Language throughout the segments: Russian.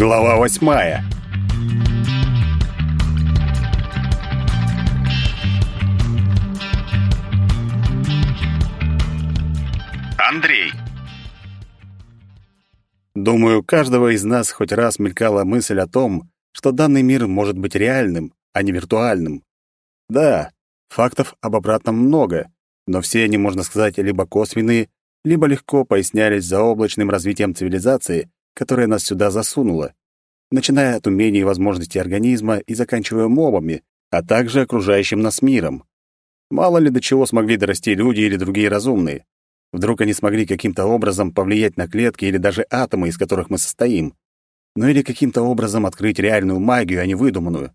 Глава восьмая. Андрей. Думаю, каждого из нас хоть раз мелькала мысль о том, что данный мир может быть реальным, а не виртуальным. Да, фактов об обратном много, но все они, можно сказать, либо косвенные, либо легко пояснялись заоблачным развитием цивилизации, которая нас сюда засунула, начиная от умений и возможностей организма и заканчивая мобами, а также окружающим нас миром. Мало ли до чего смогли дорасти люди или другие разумные. Вдруг они смогли каким-то образом повлиять на клетки или даже атомы, из которых мы состоим. Ну или каким-то образом открыть реальную магию, а не выдуманную.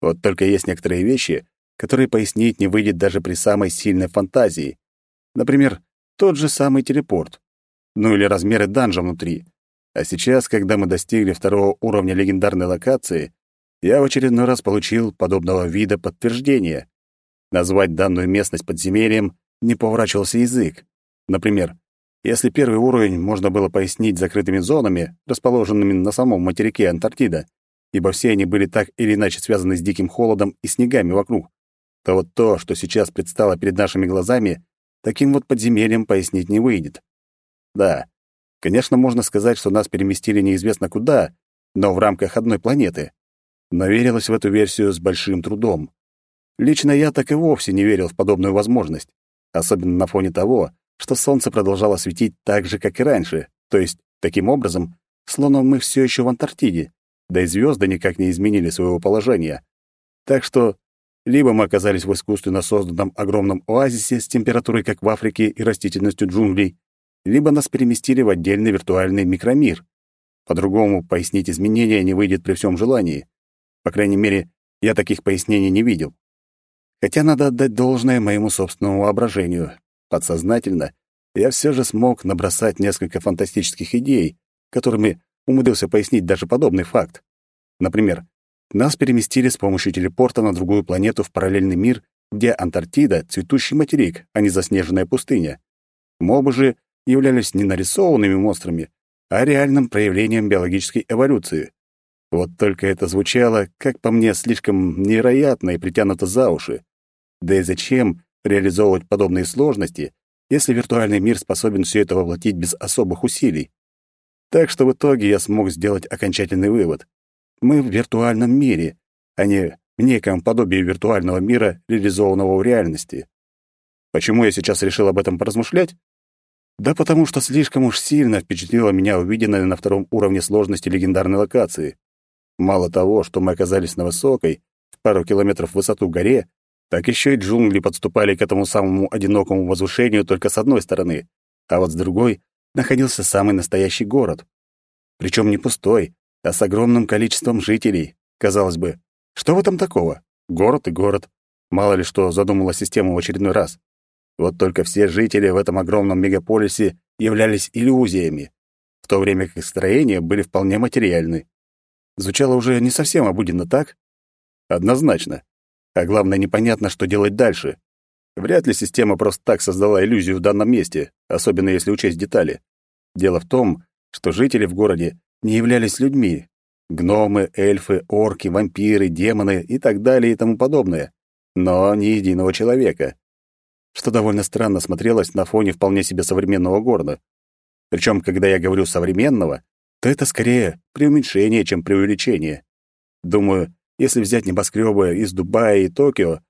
Вот только есть некоторые вещи, которые пояснить не выйдет даже при самой сильной фантазии. Например, тот же самый телепорт. Ну или размеры данжа внутри. А сейчас, когда мы достигли второго уровня легендарной локации, я в очередной раз получил подобного вида подтверждение. Назвать данную местность подземельем не поворачивался язык. Например, если первый уровень можно было пояснить закрытыми зонами, расположенными на самом материке Антарктида, ибо все они были так или иначе связаны с диким холодом и снегами вокруг, то вот то, что сейчас предстало перед нашими глазами, таким вот подземельем пояснить не выйдет. Да, Конечно, можно сказать, что нас переместили неизвестно куда, но в рамках одной планеты. Но верилось в эту версию с большим трудом. Лично я так и вовсе не верил в подобную возможность, особенно на фоне того, что солнце продолжало светить так же, как и раньше, то есть, таким образом, словно мы все еще в Антарктиде, да и звезды никак не изменили своего положения. Так что либо мы оказались в искусственно созданном огромном оазисе с температурой, как в Африке, и растительностью джунглей, либо нас переместили в отдельный виртуальный микромир. По-другому пояснить изменения не выйдет при всем желании. По крайней мере, я таких пояснений не видел. Хотя надо отдать должное моему собственному воображению. Подсознательно я все же смог набросать несколько фантастических идей, которыми умудрился пояснить даже подобный факт. Например, нас переместили с помощью телепорта на другую планету в параллельный мир, где Антарктида — цветущий материк, а не заснеженная пустыня. Мобы же являлись не нарисованными монстрами, а реальным проявлением биологической эволюции. Вот только это звучало, как по мне, слишком невероятно и притянуто за уши. Да и зачем реализовывать подобные сложности, если виртуальный мир способен все это воплотить без особых усилий? Так что в итоге я смог сделать окончательный вывод. Мы в виртуальном мире, а не в неком подобии виртуального мира, реализованного в реальности. Почему я сейчас решил об этом поразмышлять? Да потому что слишком уж сильно впечатлило меня увиденное на втором уровне сложности легендарной локации. Мало того, что мы оказались на высокой, в пару километров в высоту горе, так еще и джунгли подступали к этому самому одинокому возвышению только с одной стороны, а вот с другой находился самый настоящий город. Причем не пустой, а с огромным количеством жителей. Казалось бы, что в этом такого? Город и город. Мало ли что задумала система в очередной раз. Вот только все жители в этом огромном мегаполисе являлись иллюзиями, в то время как строения были вполне материальны. Звучало уже не совсем обыденно так? Однозначно. А главное, непонятно, что делать дальше. Вряд ли система просто так создала иллюзию в данном месте, особенно если учесть детали. Дело в том, что жители в городе не являлись людьми. Гномы, эльфы, орки, вампиры, демоны и так далее и тому подобное. Но ни единого человека что довольно странно смотрелось на фоне вполне себе современного города. Причем, когда я говорю «современного», то это скорее преуменьшение, чем преувеличение. Думаю, если взять небоскребы из Дубая и Токио,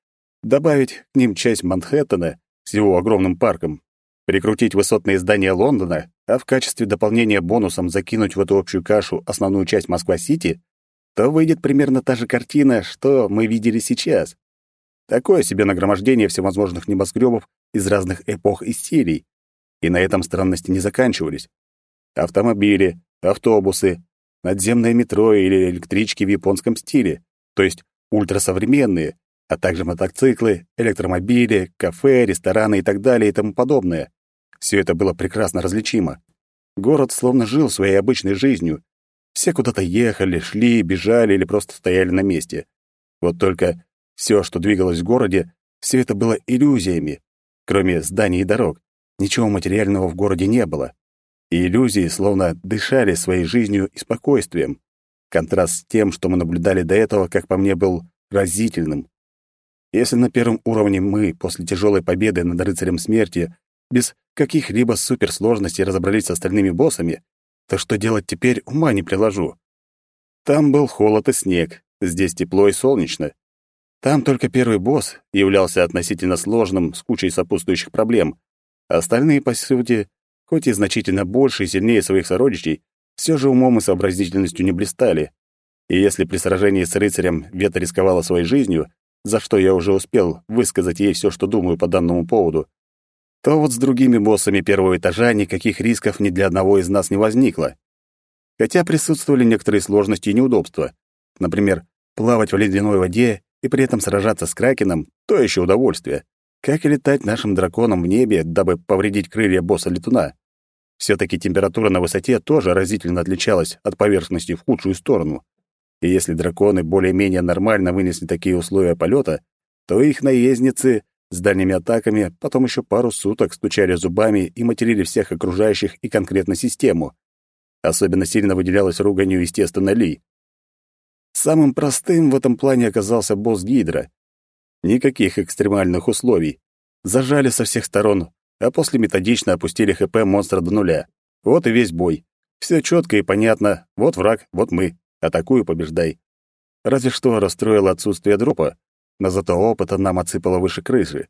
добавить к ним часть Манхэттена с его огромным парком, прикрутить высотные здания Лондона, а в качестве дополнения бонусом закинуть в эту общую кашу основную часть Москва-Сити, то выйдет примерно та же картина, что мы видели сейчас. Такое себе нагромождение всевозможных небоскребов из разных эпох и стилей. И на этом странности не заканчивались. Автомобили, автобусы, надземное метро или электрички в японском стиле, то есть ультрасовременные, а также мотоциклы, электромобили, кафе, рестораны и так далее и тому подобное. Все это было прекрасно различимо. Город словно жил своей обычной жизнью. Все куда-то ехали, шли, бежали или просто стояли на месте. Вот только все, что двигалось в городе, все это было иллюзиями. Кроме зданий и дорог, ничего материального в городе не было. И иллюзии словно дышали своей жизнью и спокойствием. Контраст с тем, что мы наблюдали до этого, как по мне, был разительным. Если на первом уровне мы, после тяжелой победы над рыцарем смерти, без каких-либо суперсложностей разобрались с остальными боссами, то что делать теперь, ума не приложу. Там был холод и снег, здесь тепло и солнечно. Там только первый босс являлся относительно сложным, с кучей сопутствующих проблем. Остальные, по сути, хоть и значительно больше и сильнее своих сородичей, все же умом и сообразительностью не блистали. И если при сражении с рыцарем Вета рисковала своей жизнью, за что я уже успел высказать ей все, что думаю по данному поводу, то вот с другими боссами первого этажа никаких рисков ни для одного из нас не возникло. Хотя присутствовали некоторые сложности и неудобства. Например, плавать в ледяной воде и при этом сражаться с кракеном — то еще удовольствие. Как и летать нашим драконом в небе, дабы повредить крылья босса-летуна. все таки температура на высоте тоже разительно отличалась от поверхности в худшую сторону. И если драконы более-менее нормально вынесли такие условия полета, то их наездницы с дальними атаками потом еще пару суток стучали зубами и материли всех окружающих и конкретно систему. Особенно сильно выделялась руганью, естественно, Ли. Самым простым в этом плане оказался босс Гидра. Никаких экстремальных условий. Зажали со всех сторон, а после методично опустили ХП монстра до нуля. Вот и весь бой. Все четко и понятно. Вот враг, вот мы. Атакуй побеждай. Разве что расстроило отсутствие дропа, но зато опыта нам отсыпало выше крыши.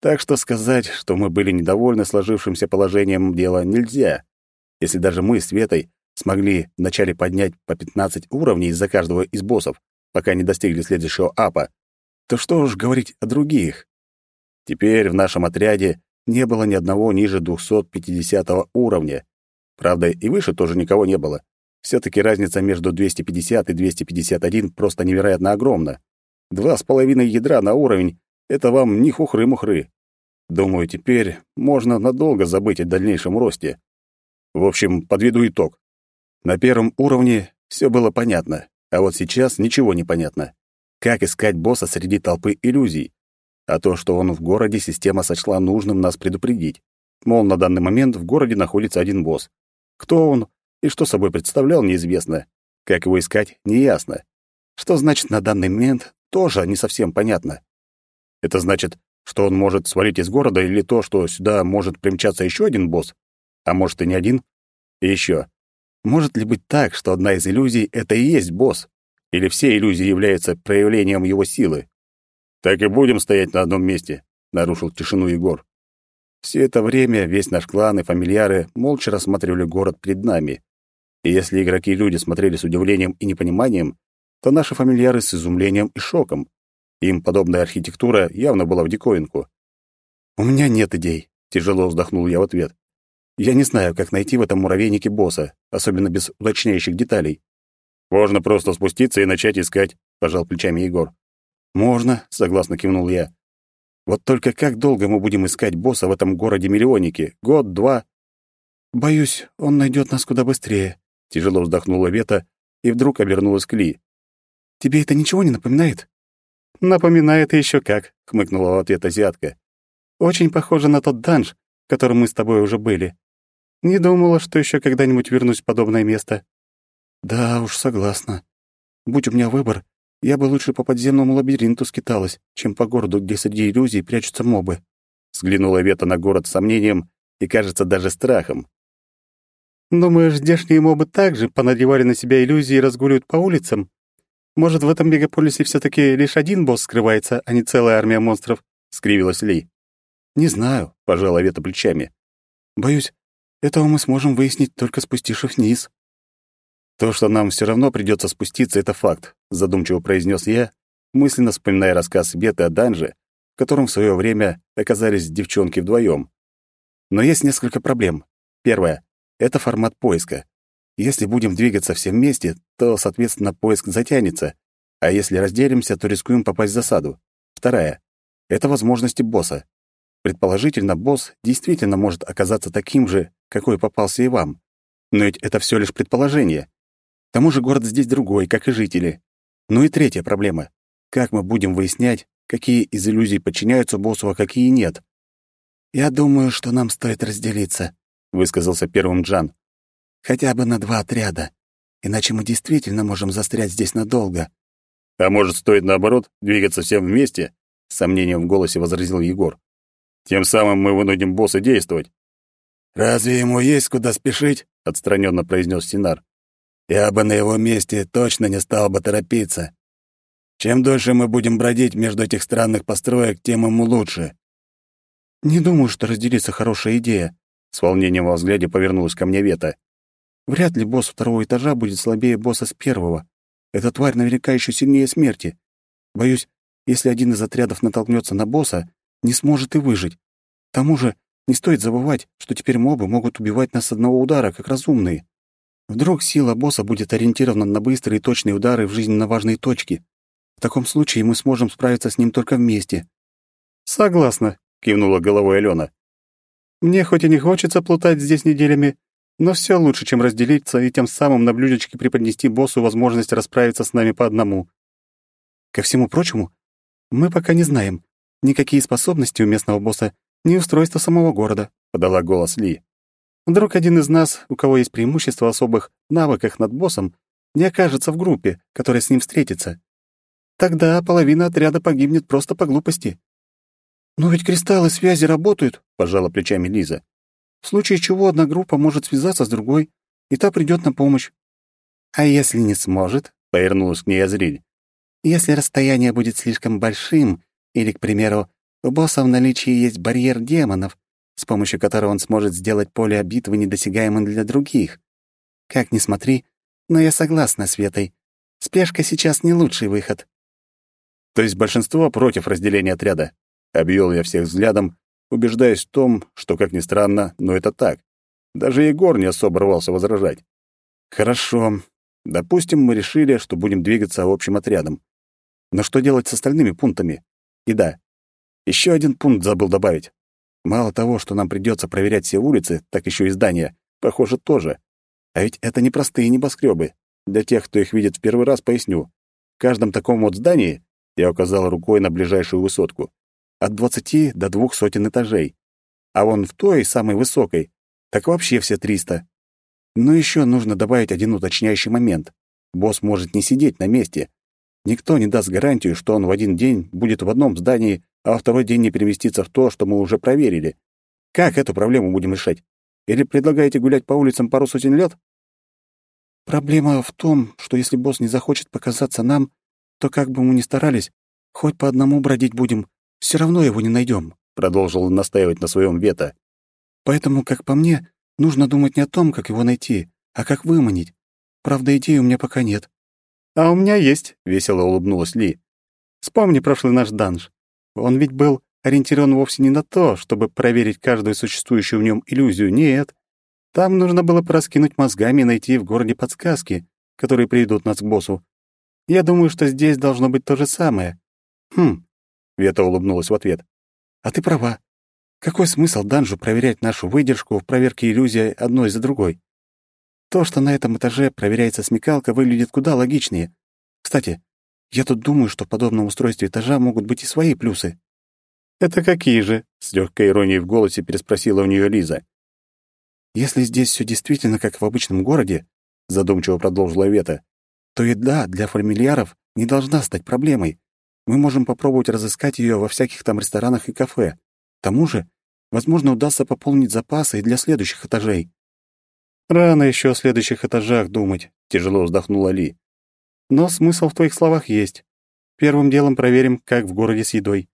Так что сказать, что мы были недовольны сложившимся положением дела, нельзя. Если даже мы с Светой смогли вначале поднять по 15 уровней из-за каждого из боссов, пока не достигли следующего апа, то что уж говорить о других. Теперь в нашем отряде не было ни одного ниже 250 уровня. Правда, и выше тоже никого не было. все таки разница между 250 и 251 просто невероятно огромна. Два с половиной ядра на уровень — это вам не хухры-мухры. Думаю, теперь можно надолго забыть о дальнейшем росте. В общем, подведу итог. На первом уровне все было понятно, а вот сейчас ничего не понятно. Как искать босса среди толпы иллюзий? А то, что он в городе, система сочла нужным нас предупредить. Мол, на данный момент в городе находится один босс. Кто он и что собой представлял, неизвестно. Как его искать, неясно. Что значит на данный момент, тоже не совсем понятно. Это значит, что он может свалить из города или то, что сюда может примчаться еще один босс? А может и не один? И еще. Может ли быть так, что одна из иллюзий — это и есть босс? Или все иллюзии являются проявлением его силы? «Так и будем стоять на одном месте», — нарушил тишину Егор. Все это время весь наш клан и фамильяры молча рассматривали город перед нами. И если игроки-люди смотрели с удивлением и непониманием, то наши фамильяры с изумлением и шоком. Им подобная архитектура явно была в диковинку. «У меня нет идей», — тяжело вздохнул я в ответ. «Я не знаю, как найти в этом муравейнике босса, особенно без уточняющих деталей». «Можно просто спуститься и начать искать», — пожал плечами Егор. «Можно», — согласно кивнул я. «Вот только как долго мы будем искать босса в этом городе-миллионнике? Год, два?» «Боюсь, он найдет нас куда быстрее», — тяжело вздохнула Вета и вдруг обернулась к Ли. Тебе это ничего не напоминает?» «Напоминает еще как», — хмыкнула в ответ азиатка. «Очень похоже на тот данж, в котором мы с тобой уже были. Не думала, что еще когда-нибудь вернусь в подобное место». «Да уж, согласна. Будь у меня выбор, я бы лучше по подземному лабиринту скиталась, чем по городу, где среди иллюзий прячутся мобы». Взглянула Вета на город с сомнением и, кажется, даже страхом. «Думаешь, здешние мобы также понадевали на себя иллюзии и разгуливают по улицам?» Может, в этом мегаполисе все таки лишь один босс скрывается, а не целая армия монстров?» — скривилась Ли. «Не знаю», — пожала Вета плечами. «Боюсь, этого мы сможем выяснить, только спустившись вниз». «То, что нам все равно придется спуститься, — это факт», — задумчиво произнес я, мысленно вспоминая рассказ Веты о данже, в котором в свое время оказались девчонки вдвоем. Но есть несколько проблем. Первое — это формат поиска. Если будем двигаться все вместе, то, соответственно, поиск затянется, а если разделимся, то рискуем попасть в засаду. Вторая — это возможности босса. Предположительно, босс действительно может оказаться таким же, какой попался и вам. Но ведь это все лишь предположение. К тому же город здесь другой, как и жители. Ну и третья проблема. Как мы будем выяснять, какие из иллюзий подчиняются боссу, а какие нет? «Я думаю, что нам стоит разделиться», — высказался первым Джан хотя бы на два отряда. иначе мы действительно можем застрять здесь надолго. А может, стоит наоборот двигаться всем вместе? С сомнением в голосе возразил Егор. Тем самым мы вынудим босса действовать. Разве ему есть куда спешить? отстраненно произнес Синар. Я бы на его месте точно не стал бы торопиться. Чем дольше мы будем бродить между этих странных построек, тем ему лучше. Не думаю, что разделиться хорошая идея, с волнением во взгляде повернулась ко мне Вета. Вряд ли босс второго этажа будет слабее босса с первого. Эта тварь наверняка еще сильнее смерти. Боюсь, если один из отрядов натолкнется на босса, не сможет и выжить. К тому же не стоит забывать, что теперь мобы могут убивать нас с одного удара, как разумные. Вдруг сила босса будет ориентирована на быстрые и точные удары в жизненно важные точки. В таком случае мы сможем справиться с ним только вместе. «Согласна», — кивнула головой Алена. «Мне хоть и не хочется плутать здесь неделями, но все лучше, чем разделиться и тем самым на блюдечке преподнести боссу возможность расправиться с нами по одному. Ко всему прочему, мы пока не знаем, никакие способности у местного босса, ни устройства самого города», — подала голос Ли. «Вдруг один из нас, у кого есть преимущество в особых навыках над боссом, не окажется в группе, которая с ним встретится. Тогда половина отряда погибнет просто по глупости». «Но ведь кристаллы связи работают», — пожала плечами Лиза в случае чего одна группа может связаться с другой, и та придет на помощь. А если не сможет, повернулась к ней Азриль. Если расстояние будет слишком большим, или, к примеру, у босса в наличии есть барьер демонов, с помощью которого он сможет сделать поле битвы недосягаемым для других. Как ни смотри, но я согласна с Ветой. Спешка сейчас не лучший выход. То есть большинство против разделения отряда. Обвел я всех взглядом убеждаясь в том, что, как ни странно, но это так. Даже Егор не особо рвался возражать. Хорошо. Допустим, мы решили, что будем двигаться общим отрядом. Но что делать с остальными пунктами? И да, еще один пункт забыл добавить. Мало того, что нам придется проверять все улицы, так еще и здания, похоже, тоже. А ведь это не простые небоскребы. Для тех, кто их видит в первый раз, поясню. В каждом таком вот здании, я указал рукой на ближайшую высотку, от двадцати до двух сотен этажей. А вон в той, самой высокой, так вообще все триста. Но еще нужно добавить один уточняющий момент. Босс может не сидеть на месте. Никто не даст гарантию, что он в один день будет в одном здании, а во второй день не переместится в то, что мы уже проверили. Как эту проблему будем решать? Или предлагаете гулять по улицам пару сотен лет? Проблема в том, что если босс не захочет показаться нам, то как бы мы ни старались, хоть по одному бродить будем, все равно его не найдем, продолжил настаивать на своем вето. Поэтому, как по мне, нужно думать не о том, как его найти, а как выманить. Правда, идеи у меня пока нет. А у меня есть, весело улыбнулась Ли. Вспомни прошлый наш данж. Он ведь был ориентирован вовсе не на то, чтобы проверить каждую существующую в нем иллюзию. Нет. Там нужно было пораскинуть мозгами и найти в городе подсказки, которые приведут нас к боссу. Я думаю, что здесь должно быть то же самое. Хм, Вета улыбнулась в ответ. «А ты права. Какой смысл Данжу проверять нашу выдержку в проверке иллюзии одной за другой? То, что на этом этаже проверяется смекалка, выглядит куда логичнее. Кстати, я тут думаю, что в подобном устройстве этажа могут быть и свои плюсы». «Это какие же?» — с легкой иронией в голосе переспросила у нее Лиза. «Если здесь все действительно как в обычном городе», — задумчиво продолжила Вета, то еда для фамильяров не должна стать проблемой. Мы можем попробовать разыскать ее во всяких там ресторанах и кафе. К тому же, возможно, удастся пополнить запасы и для следующих этажей. Рано еще о следующих этажах думать, тяжело вздохнула Ли. Но смысл в твоих словах есть. Первым делом проверим, как в городе с едой.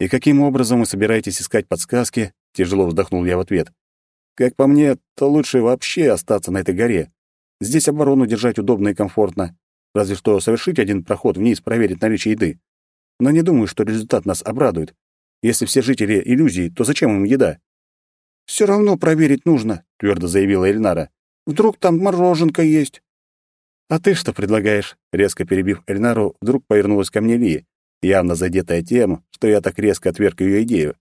И каким образом вы собираетесь искать подсказки? Тяжело вздохнул я в ответ. Как по мне, то лучше вообще остаться на этой горе. Здесь оборону держать удобно и комфортно. Разве что совершить один проход вниз, проверить наличие еды. Но не думаю, что результат нас обрадует. Если все жители иллюзии, то зачем им еда? Все равно проверить нужно, твердо заявила Эльнара. Вдруг там мороженка есть. А ты что предлагаешь? Резко перебив Эльнару, вдруг повернулась ко мне Ли, явно задетая тем, что я так резко отверг ее идею.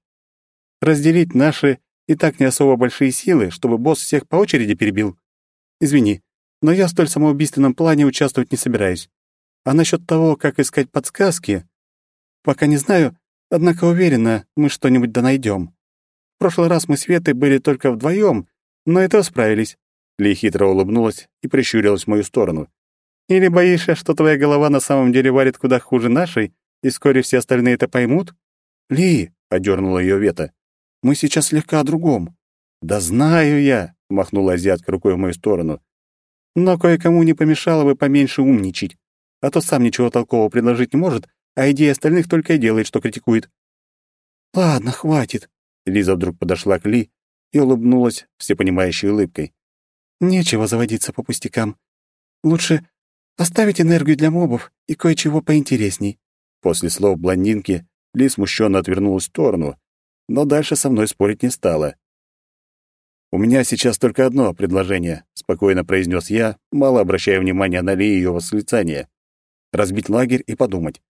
Разделить наши и так не особо большие силы, чтобы босс всех по очереди перебил. Извини, но я в столь самоубийственном плане участвовать не собираюсь. А насчет того, как искать подсказки, пока не знаю, однако уверена, мы что-нибудь да найдем. В прошлый раз мы с Ветой были только вдвоем, но и то справились. Ли хитро улыбнулась и прищурилась в мою сторону. «Или боишься, что твоя голова на самом деле варит куда хуже нашей, и вскоре все остальные это поймут?» «Ли!» — одернула ее Вета. «Мы сейчас слегка о другом». «Да знаю я!» — махнула азиатка рукой в мою сторону. «Но кое-кому не помешало бы поменьше умничать, а то сам ничего толкового предложить не может, а идеи остальных только и делает, что критикует». «Ладно, хватит». Лиза вдруг подошла к Ли и улыбнулась всепонимающей улыбкой. Нечего заводиться по пустякам. Лучше оставить энергию для мобов и кое-чего поинтересней. После слов блондинки Ли смущенно отвернулась в сторону, но дальше со мной спорить не стала. «У меня сейчас только одно предложение», — спокойно произнес я, мало обращая внимания на Ли и ее восклицание. «Разбить лагерь и подумать.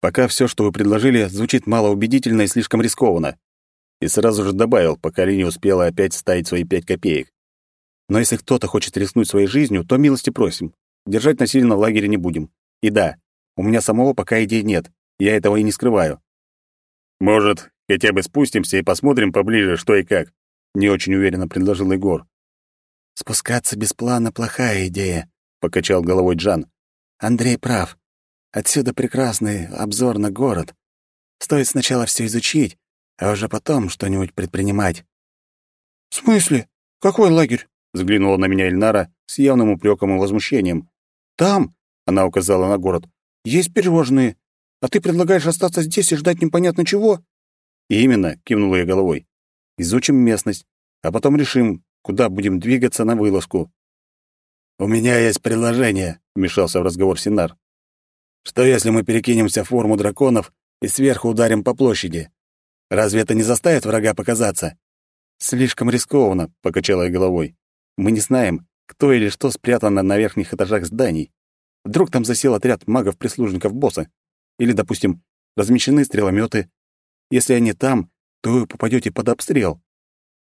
Пока все, что вы предложили, звучит малоубедительно и слишком рискованно». И сразу же добавил, пока Ли не успела опять ставить свои пять копеек. Но если кто-то хочет рискнуть своей жизнью, то милости просим. Держать насильно в лагере не будем. И да, у меня самого пока идей нет. Я этого и не скрываю. Может, хотя бы спустимся и посмотрим поближе, что и как, не очень уверенно предложил Егор. Спускаться без плана плохая идея, покачал головой Джан. Андрей прав. Отсюда прекрасный обзор на город. Стоит сначала все изучить, а уже потом что-нибудь предпринимать. В смысле? Какой лагерь? Взглянула на меня Эльнара с явным упреком и возмущением. «Там», — она указала на город, — «есть пирожные. А ты предлагаешь остаться здесь и ждать непонятно чего?» «Именно», — кивнула я головой. «Изучим местность, а потом решим, куда будем двигаться на вылазку». «У меня есть предложение», — вмешался в разговор Синар. «Что если мы перекинемся в форму драконов и сверху ударим по площади? Разве это не заставит врага показаться?» «Слишком рискованно», — покачала я головой. Мы не знаем, кто или что спрятано на верхних этажах зданий. Вдруг там засел отряд магов-прислужников босса. Или, допустим, размещены стрелометы. Если они там, то вы попадете под обстрел.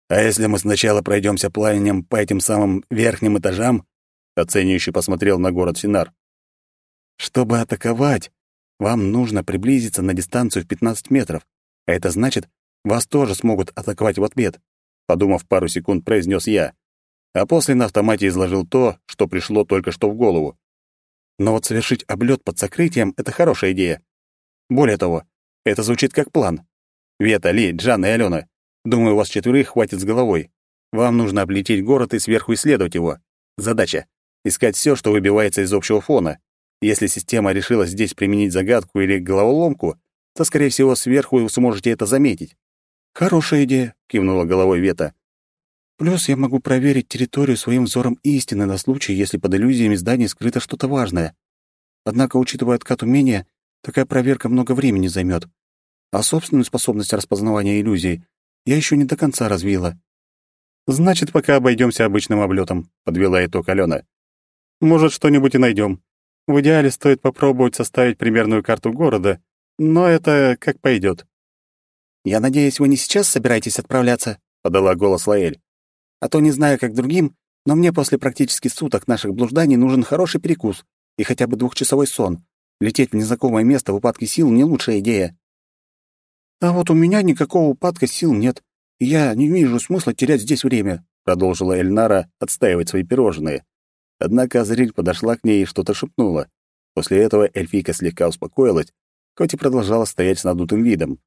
А если мы сначала пройдемся пламенем по этим самым верхним этажам? Оценивающе посмотрел на город Синар. Чтобы атаковать, вам нужно приблизиться на дистанцию в 15 метров. А это значит, вас тоже смогут атаковать в ответ. Подумав пару секунд, произнес я а после на автомате изложил то, что пришло только что в голову. Но вот совершить облет под сокрытием — это хорошая идея. Более того, это звучит как план. Вета, Ли, Джан и Алена, думаю, у вас четверых хватит с головой. Вам нужно облететь город и сверху исследовать его. Задача — искать все, что выбивается из общего фона. Если система решила здесь применить загадку или головоломку, то, скорее всего, сверху вы сможете это заметить. «Хорошая идея», — кивнула головой Вета. Плюс я могу проверить территорию своим взором истины на случай, если под иллюзиями зданий скрыто что-то важное. Однако, учитывая откат умения, такая проверка много времени займет. А собственную способность распознавания иллюзий я еще не до конца развила. «Значит, пока обойдемся обычным облетом», — подвела итог Алена. «Может, что-нибудь и найдем. В идеале стоит попробовать составить примерную карту города, но это как пойдет. «Я надеюсь, вы не сейчас собираетесь отправляться?» — подала голос Лаэль. А то не знаю, как другим, но мне после практически суток наших блужданий нужен хороший перекус и хотя бы двухчасовой сон. Лететь в незнакомое место в упадке сил — не лучшая идея. «А вот у меня никакого упадка сил нет, и я не вижу смысла терять здесь время», — продолжила Эльнара отстаивать свои пирожные. Однако Азриль подошла к ней и что-то шепнула. После этого эльфийка слегка успокоилась, хоть и продолжала стоять с надутым видом.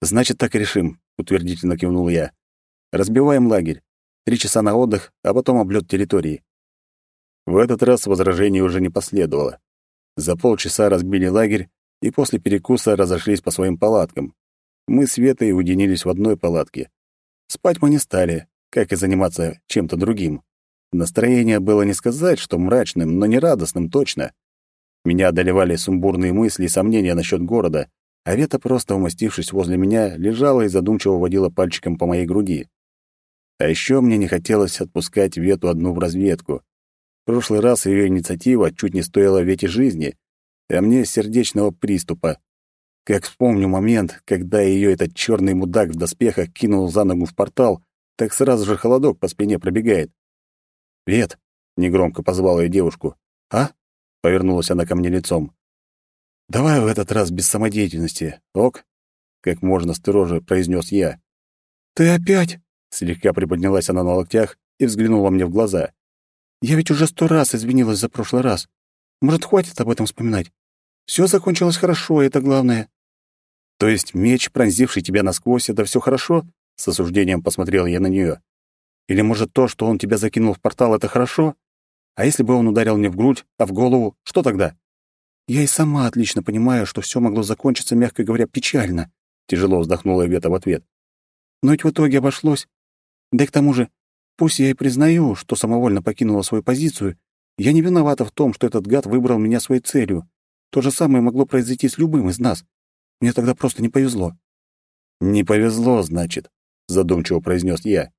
«Значит, так и решим», — утвердительно кивнул я. «Разбиваем лагерь. Три часа на отдых, а потом облет территории. В этот раз возражений уже не последовало. За полчаса разбили лагерь и после перекуса разошлись по своим палаткам. Мы с Ветой уединились в одной палатке. Спать мы не стали, как и заниматься чем-то другим. Настроение было не сказать, что мрачным, но не радостным точно. Меня одолевали сумбурные мысли и сомнения насчет города, а Вета, просто умостившись возле меня, лежала и задумчиво водила пальчиком по моей груди. А еще мне не хотелось отпускать Вету одну в разведку. В прошлый раз ее инициатива чуть не стоила Вете жизни, а мне сердечного приступа. Как вспомню момент, когда ее этот черный мудак в доспехах кинул за ногу в портал, так сразу же холодок по спине пробегает. «Вет!» — негромко позвал ее девушку. «А?» — повернулась она ко мне лицом. «Давай в этот раз без самодеятельности, ок?» — как можно строже произнес я. «Ты опять?» Слегка приподнялась она на локтях и взглянула мне в глаза. Я ведь уже сто раз извинилась за прошлый раз. Может, хватит об этом вспоминать? Все закончилось хорошо, это главное». «То есть меч, пронзивший тебя насквозь, это все хорошо?» С осуждением посмотрел я на нее. «Или, может, то, что он тебя закинул в портал, это хорошо? А если бы он ударил мне в грудь, а в голову, что тогда?» «Я и сама отлично понимаю, что все могло закончиться, мягко говоря, печально», — тяжело вздохнула Вета в ответ. «Но ведь в итоге обошлось. Да и к тому же, пусть я и признаю, что самовольно покинула свою позицию, я не виновата в том, что этот гад выбрал меня своей целью. То же самое могло произойти с любым из нас. Мне тогда просто не повезло». «Не повезло, значит», — задумчиво произнес я.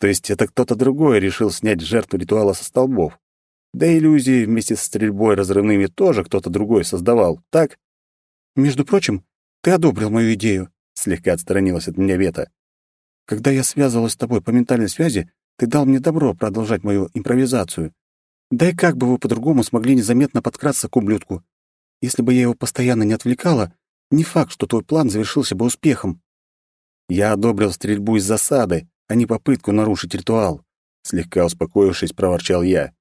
«То есть это кто-то другой решил снять жертву ритуала со столбов. Да иллюзии вместе с стрельбой разрывными тоже кто-то другой создавал, так?» «Между прочим, ты одобрил мою идею», — слегка отстранилась от меня Вета. «Когда я связывалась с тобой по ментальной связи, ты дал мне добро продолжать мою импровизацию. Да и как бы вы по-другому смогли незаметно подкрасться к ублюдку? Если бы я его постоянно не отвлекала, не факт, что твой план завершился бы успехом. Я одобрил стрельбу из засады, а не попытку нарушить ритуал. Слегка успокоившись, проворчал я.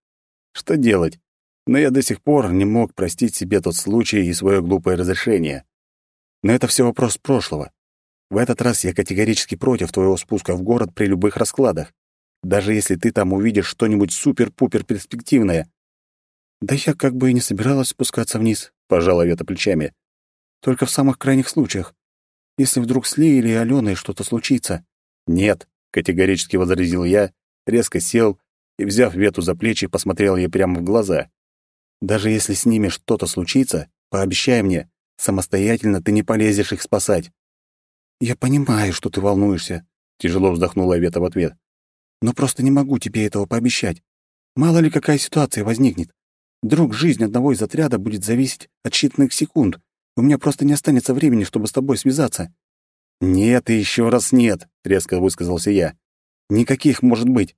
Что делать? Но я до сих пор не мог простить себе тот случай и свое глупое разрешение. Но это все вопрос прошлого. В этот раз я категорически против твоего спуска в город при любых раскладах. Даже если ты там увидишь что-нибудь супер-пупер перспективное. Да я как бы и не собиралась спускаться вниз, пожала Вета плечами. Только в самых крайних случаях. Если вдруг с Ли или Аленой что-то случится. Нет, категорически возразил я, резко сел и, взяв Вету за плечи, посмотрел ей прямо в глаза. Даже если с ними что-то случится, пообещай мне, самостоятельно ты не полезешь их спасать. Я понимаю, что ты волнуешься, тяжело вздохнула Вета в ответ. Но просто не могу тебе этого пообещать. Мало ли какая ситуация возникнет. Вдруг жизнь одного из отряда будет зависеть от считанных секунд. У меня просто не останется времени, чтобы с тобой связаться». «Нет и еще раз нет», — резко высказался я. «Никаких может быть.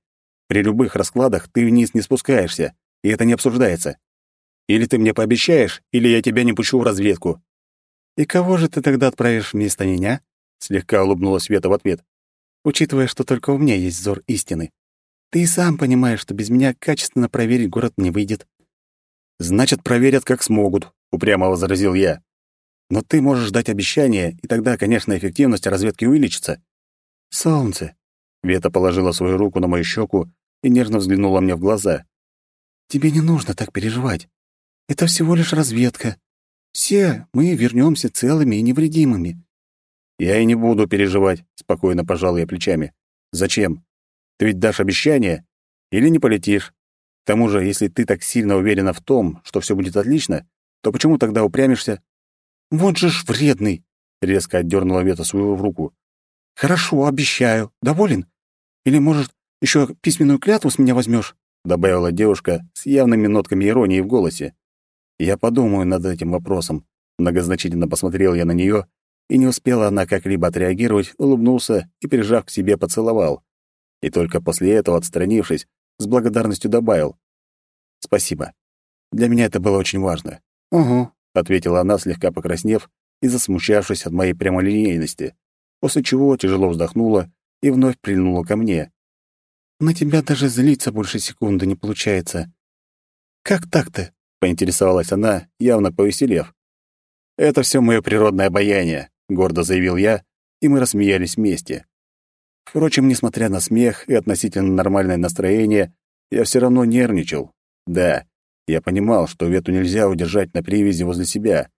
При любых раскладах ты вниз не спускаешься, и это не обсуждается. Или ты мне пообещаешь, или я тебя не пущу в разведку». «И кого же ты тогда отправишь вместо меня?» — слегка улыбнулась Света в ответ. «Учитывая, что только у меня есть взор истины. Ты и сам понимаешь, что без меня качественно проверить город не выйдет». «Значит, проверят, как смогут», — упрямо возразил я. «Но ты можешь дать обещание, и тогда, конечно, эффективность разведки увеличится». «Солнце». Вета положила свою руку на мою щеку и нежно взглянула мне в глаза. «Тебе не нужно так переживать. Это всего лишь разведка. Все мы вернемся целыми и невредимыми». «Я и не буду переживать», — спокойно пожал я плечами. «Зачем? Ты ведь дашь обещание? Или не полетишь? К тому же, если ты так сильно уверена в том, что все будет отлично, то почему тогда упрямишься? Вот же ж вредный, резко отдернула Вета свою руку. Хорошо, обещаю. Доволен? Или, может, еще письменную клятву с меня возьмешь? добавила девушка с явными нотками иронии в голосе. Я подумаю над этим вопросом. Многозначительно посмотрел я на нее, и не успела она как-либо отреагировать, улыбнулся и, прижав к себе, поцеловал. И только после этого, отстранившись, с благодарностью добавил. «Спасибо. Для меня это было очень важно». «Угу», — ответила она, слегка покраснев и засмущавшись от моей прямолинейности, после чего тяжело вздохнула и вновь прильнула ко мне. «На тебя даже злиться больше секунды не получается. Как так-то?» — поинтересовалась она, явно повеселев. «Это все мое природное обаяние», — гордо заявил я, и мы рассмеялись вместе. Впрочем, несмотря на смех и относительно нормальное настроение, я все равно нервничал. Да, я понимал, что Вету нельзя удержать на привязи возле себя,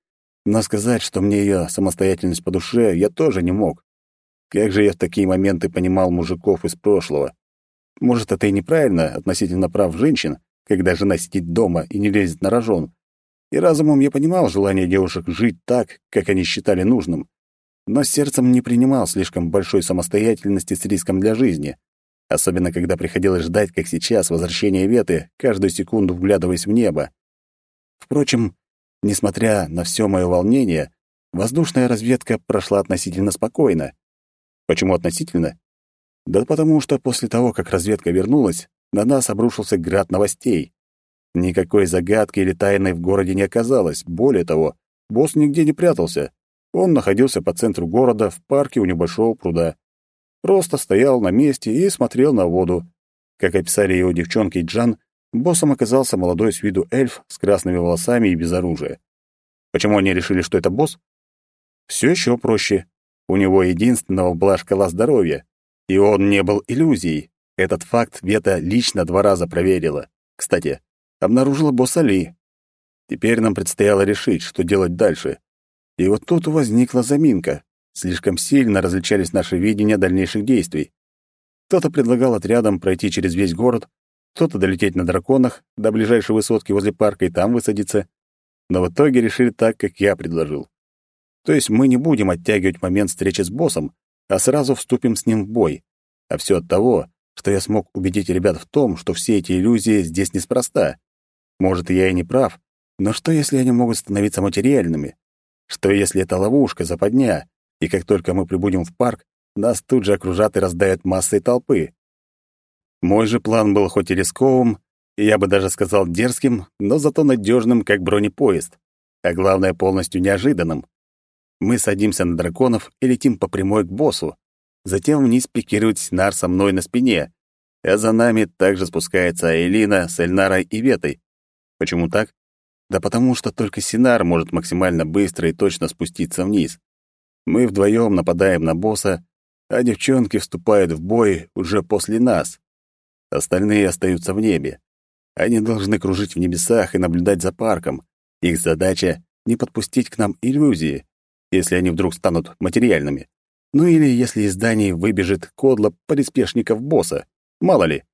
но сказать, что мне ее самостоятельность по душе, я тоже не мог. Как же я в такие моменты понимал мужиков из прошлого. Может, это и неправильно относительно прав женщин, когда жена сидит дома и не лезет на рожон. И разумом я понимал желание девушек жить так, как они считали нужным но сердцем не принимал слишком большой самостоятельности с риском для жизни, особенно когда приходилось ждать, как сейчас, возвращения Веты, каждую секунду вглядываясь в небо. Впрочем, несмотря на все мое волнение, воздушная разведка прошла относительно спокойно. Почему относительно? Да потому что после того, как разведка вернулась, на нас обрушился град новостей. Никакой загадки или тайны в городе не оказалось. Более того, босс нигде не прятался. Он находился по центру города, в парке у небольшого пруда. Просто стоял на месте и смотрел на воду. Как описали его девчонки Джан, боссом оказался молодой с виду эльф с красными волосами и без оружия. Почему они решили, что это босс? Все еще проще. У него единственного была шкала здоровья, и он не был иллюзией. Этот факт Вета лично два раза проверила. Кстати, обнаружила босса Ли. Теперь нам предстояло решить, что делать дальше. И вот тут возникла заминка. Слишком сильно различались наши видения дальнейших действий. Кто-то предлагал отрядам пройти через весь город, кто-то долететь на драконах до ближайшей высотки возле парка и там высадиться. Но в итоге решили так, как я предложил. То есть мы не будем оттягивать момент встречи с боссом, а сразу вступим с ним в бой. А все от того, что я смог убедить ребят в том, что все эти иллюзии здесь неспроста. Может, я и не прав, но что, если они могут становиться материальными? Что, если это ловушка, западня, и как только мы прибудем в парк, нас тут же окружат и раздают массой толпы? Мой же план был хоть и рисковым, я бы даже сказал дерзким, но зато надежным, как бронепоезд, а главное, полностью неожиданным. Мы садимся на драконов и летим по прямой к боссу. Затем вниз пикирует Синар со мной на спине, а за нами также спускается Элина с Эльнарой и Ветой. Почему так? Да потому что только Синар может максимально быстро и точно спуститься вниз. Мы вдвоем нападаем на босса, а девчонки вступают в бой уже после нас. Остальные остаются в небе. Они должны кружить в небесах и наблюдать за парком. Их задача — не подпустить к нам иллюзии, если они вдруг станут материальными. Ну или если из зданий выбежит кодло приспешников босса. Мало ли.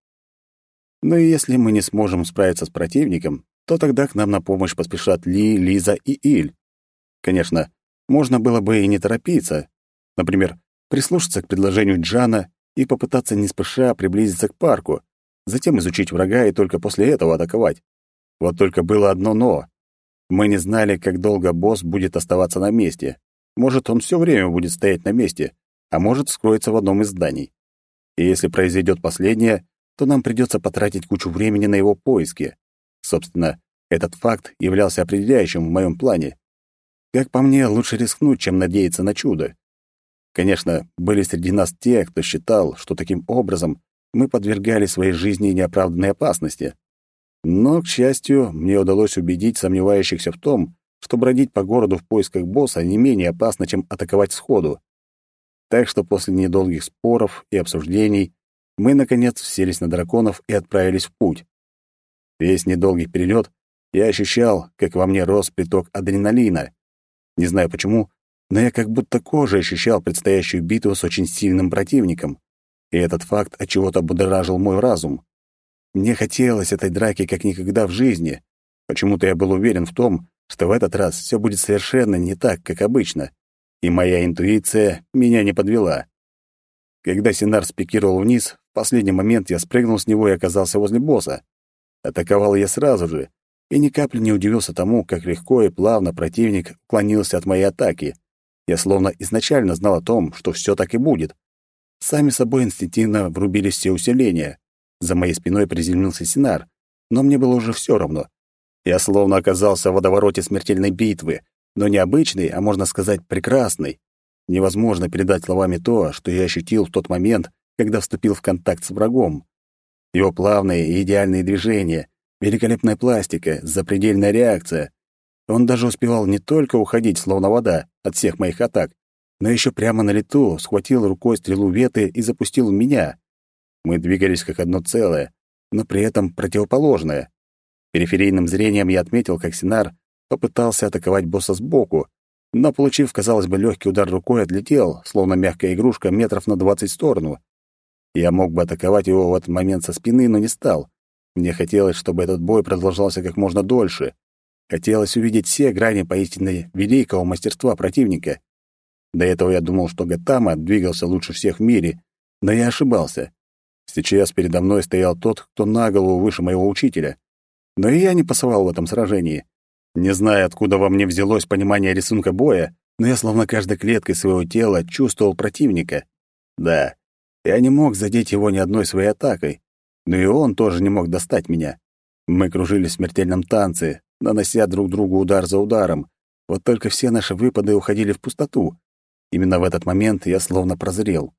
Ну и если мы не сможем справиться с противником, то тогда к нам на помощь поспешат Ли, Лиза и Иль. Конечно, можно было бы и не торопиться. Например, прислушаться к предложению Джана и попытаться не спеша приблизиться к парку, затем изучить врага и только после этого атаковать. Вот только было одно «но». Мы не знали, как долго босс будет оставаться на месте. Может, он все время будет стоять на месте, а может, скроется в одном из зданий. И если произойдет последнее, то нам придется потратить кучу времени на его поиски. Собственно, этот факт являлся определяющим в моем плане. Как по мне, лучше рискнуть, чем надеяться на чудо. Конечно, были среди нас те, кто считал, что таким образом мы подвергали своей жизни неоправданной опасности. Но, к счастью, мне удалось убедить сомневающихся в том, что бродить по городу в поисках босса не менее опасно, чем атаковать сходу. Так что после недолгих споров и обсуждений мы, наконец, селись на драконов и отправились в путь. Весь недолгий перелет я ощущал, как во мне рос приток адреналина. Не знаю почему, но я как будто кожей ощущал предстоящую битву с очень сильным противником. И этот факт от чего-то будоражил мой разум. Мне хотелось этой драки как никогда в жизни. Почему-то я был уверен в том, что в этот раз все будет совершенно не так, как обычно. И моя интуиция меня не подвела. Когда Синар спикировал вниз, в последний момент я спрыгнул с него и оказался возле босса. Атаковал я сразу же, и ни капли не удивился тому, как легко и плавно противник уклонился от моей атаки. Я словно изначально знал о том, что все так и будет. Сами собой инстинктивно врубились все усиления. За моей спиной приземлился Синар, но мне было уже все равно. Я словно оказался в водовороте смертельной битвы, но не обычной, а можно сказать, прекрасной. Невозможно передать словами то, что я ощутил в тот момент, когда вступил в контакт с врагом. Его плавные и идеальные движения, великолепная пластика, запредельная реакция. Он даже успевал не только уходить, словно вода, от всех моих атак, но еще прямо на лету схватил рукой стрелу веты и запустил в меня. Мы двигались как одно целое, но при этом противоположное. Периферийным зрением я отметил, как Синар попытался атаковать босса сбоку, но, получив, казалось бы, легкий удар рукой, отлетел, словно мягкая игрушка, метров на двадцать сторону. Я мог бы атаковать его в этот момент со спины, но не стал. Мне хотелось, чтобы этот бой продолжался как можно дольше. Хотелось увидеть все грани поистине великого мастерства противника. До этого я думал, что Гатама двигался лучше всех в мире, но я ошибался. Сейчас передо мной стоял тот, кто на голову выше моего учителя. Но и я не пасовал в этом сражении. Не знаю, откуда во мне взялось понимание рисунка боя, но я словно каждой клеткой своего тела чувствовал противника. Да, я не мог задеть его ни одной своей атакой, но и он тоже не мог достать меня. Мы кружили в смертельном танце, нанося друг другу удар за ударом. Вот только все наши выпады уходили в пустоту. Именно в этот момент я словно прозрел.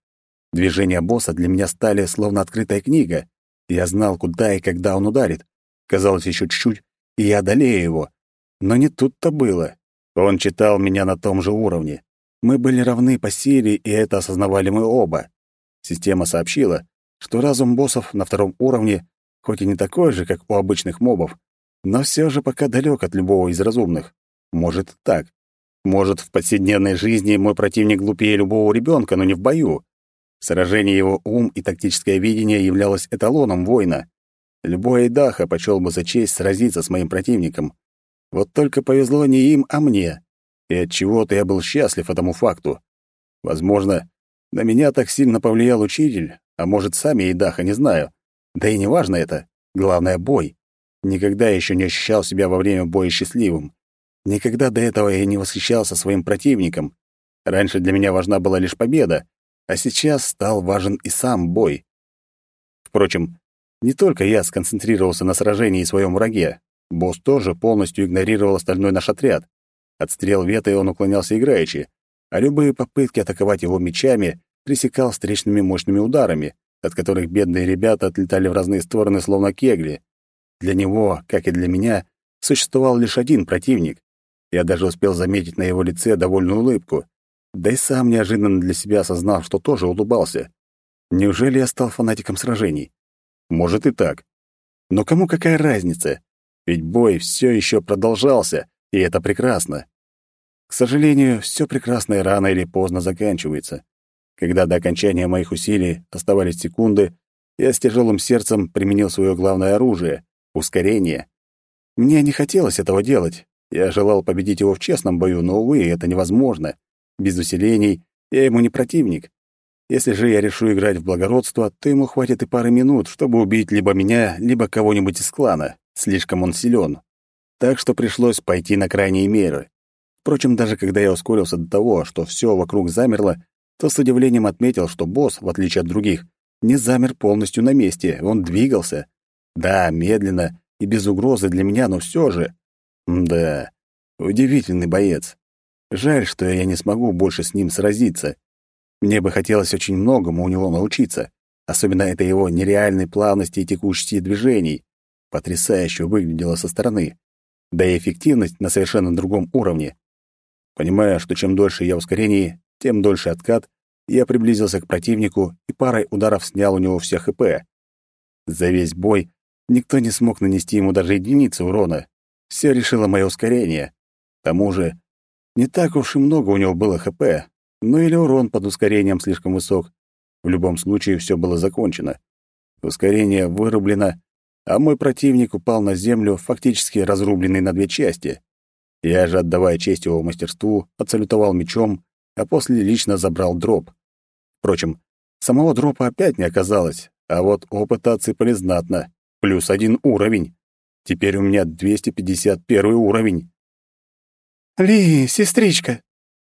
Движения босса для меня стали словно открытая книга. Я знал, куда и когда он ударит, Казалось, еще чуть-чуть, и я одолею его. Но не тут-то было. Он читал меня на том же уровне. Мы были равны по силе, и это осознавали мы оба. Система сообщила, что разум боссов на втором уровне, хоть и не такой же, как у обычных мобов, но все же пока далек от любого из разумных. Может, так. Может, в повседневной жизни мой противник глупее любого ребенка, но не в бою. В сражении его ум и тактическое видение являлось эталоном воина. Любой Айдаха почел бы за честь сразиться с моим противником. Вот только повезло не им, а мне. И от чего то я был счастлив этому факту. Возможно, на меня так сильно повлиял учитель, а может, сами Айдаха, не знаю. Да и не важно это. Главное — бой. Никогда еще не ощущал себя во время боя счастливым. Никогда до этого я не восхищался своим противником. Раньше для меня важна была лишь победа, а сейчас стал важен и сам бой. Впрочем, не только я сконцентрировался на сражении и своем враге. Босс тоже полностью игнорировал остальной наш отряд. От стрел веты он уклонялся играючи, а любые попытки атаковать его мечами пресекал встречными мощными ударами, от которых бедные ребята отлетали в разные стороны, словно кегли. Для него, как и для меня, существовал лишь один противник. Я даже успел заметить на его лице довольную улыбку. Да и сам неожиданно для себя осознал, что тоже улыбался. Неужели я стал фанатиком сражений? Может и так. Но кому какая разница? Ведь бой все еще продолжался, и это прекрасно. Сожалению, все прекрасное рано или поздно заканчивается. Когда до окончания моих усилий оставались секунды, я с тяжелым сердцем применил свое главное оружие — ускорение. Мне не хотелось этого делать, я желал победить его в честном бою, но, увы, это невозможно. Без усилений я ему не противник. Если же я решу играть в благородство, то ему хватит и пары минут, чтобы убить либо меня, либо кого-нибудь из клана. Слишком он силен. Так что пришлось пойти на крайние меры. Впрочем, даже когда я ускорился до того, что все вокруг замерло, то с удивлением отметил, что босс, в отличие от других, не замер полностью на месте, он двигался. Да, медленно и без угрозы для меня, но все же. Да, удивительный боец. Жаль, что я не смогу больше с ним сразиться. Мне бы хотелось очень многому у него научиться, особенно это его нереальной плавности и текучести движений. Потрясающе выглядело со стороны. Да и эффективность на совершенно другом уровне. Понимая, что чем дольше я в ускорении, тем дольше откат, я приблизился к противнику и парой ударов снял у него все ХП. За весь бой никто не смог нанести ему даже единицы урона, все решило мое ускорение. К тому же, не так уж и много у него было ХП, но или урон под ускорением слишком высок. В любом случае, все было закончено. Ускорение вырублено, а мой противник упал на землю, фактически разрубленный на две части. Я же, отдавая честь его мастерству, отсалютовал мечом, а после лично забрал дроп. Впрочем, самого дропа опять не оказалось, а вот опыта отсыпали знатно. Плюс один уровень. Теперь у меня 251 уровень. «Ли, сестричка!»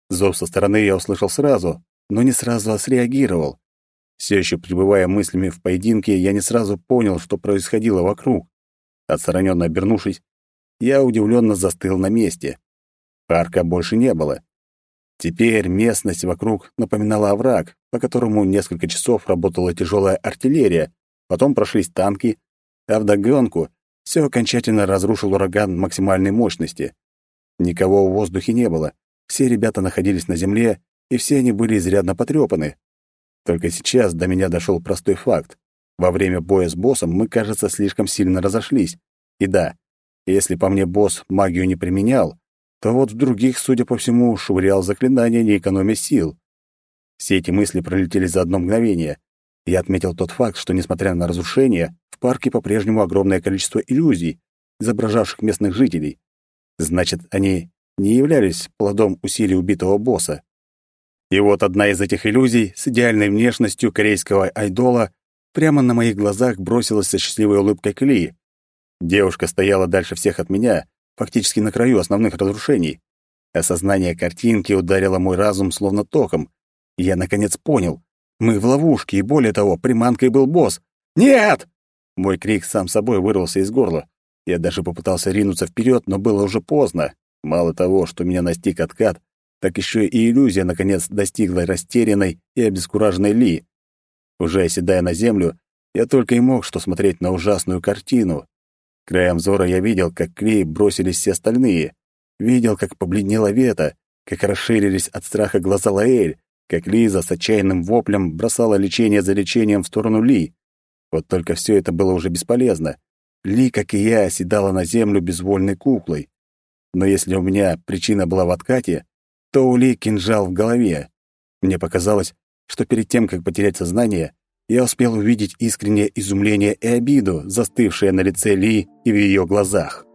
Зов со стороны я услышал сразу, но не сразу а среагировал. Все еще пребывая мыслями в поединке, я не сразу понял, что происходило вокруг. Отстраненно обернувшись, я удивленно застыл на месте. Парка больше не было. Теперь местность вокруг напоминала овраг, по которому несколько часов работала тяжелая артиллерия, потом прошлись танки, а вдогонку все окончательно разрушил ураган максимальной мощности. Никого в воздухе не было. Все ребята находились на земле, и все они были изрядно потрепаны. Только сейчас до меня дошел простой факт. Во время боя с боссом мы, кажется, слишком сильно разошлись. И да, если по мне босс магию не применял, то вот в других, судя по всему, швырял заклинания, не экономя сил. Все эти мысли пролетели за одно мгновение. Я отметил тот факт, что, несмотря на разрушение, в парке по-прежнему огромное количество иллюзий, изображавших местных жителей. Значит, они не являлись плодом усилий убитого босса. И вот одна из этих иллюзий с идеальной внешностью корейского айдола прямо на моих глазах бросилась со счастливой улыбкой к Ли. Девушка стояла дальше всех от меня, фактически на краю основных разрушений. Осознание картинки ударило мой разум словно током. Я наконец понял. Мы в ловушке, и более того, приманкой был босс. «Нет!» Мой крик сам собой вырвался из горла. Я даже попытался ринуться вперед, но было уже поздно. Мало того, что меня настиг откат, так еще и иллюзия наконец достигла растерянной и обескураженной Ли. Уже оседая на землю, я только и мог что смотреть на ужасную картину. Краем взора я видел, как к Ли бросились все остальные. Видел, как побледнела Вета, как расширились от страха глаза Лаэль, как Лиза с отчаянным воплем бросала лечение за лечением в сторону Ли. Вот только все это было уже бесполезно. Ли, как и я, оседала на землю безвольной куклой. Но если у меня причина была в откате, то у Ли кинжал в голове. Мне показалось, что перед тем, как потерять сознание, я успел увидеть искреннее изумление и обиду, застывшее на лице Ли и в ее глазах.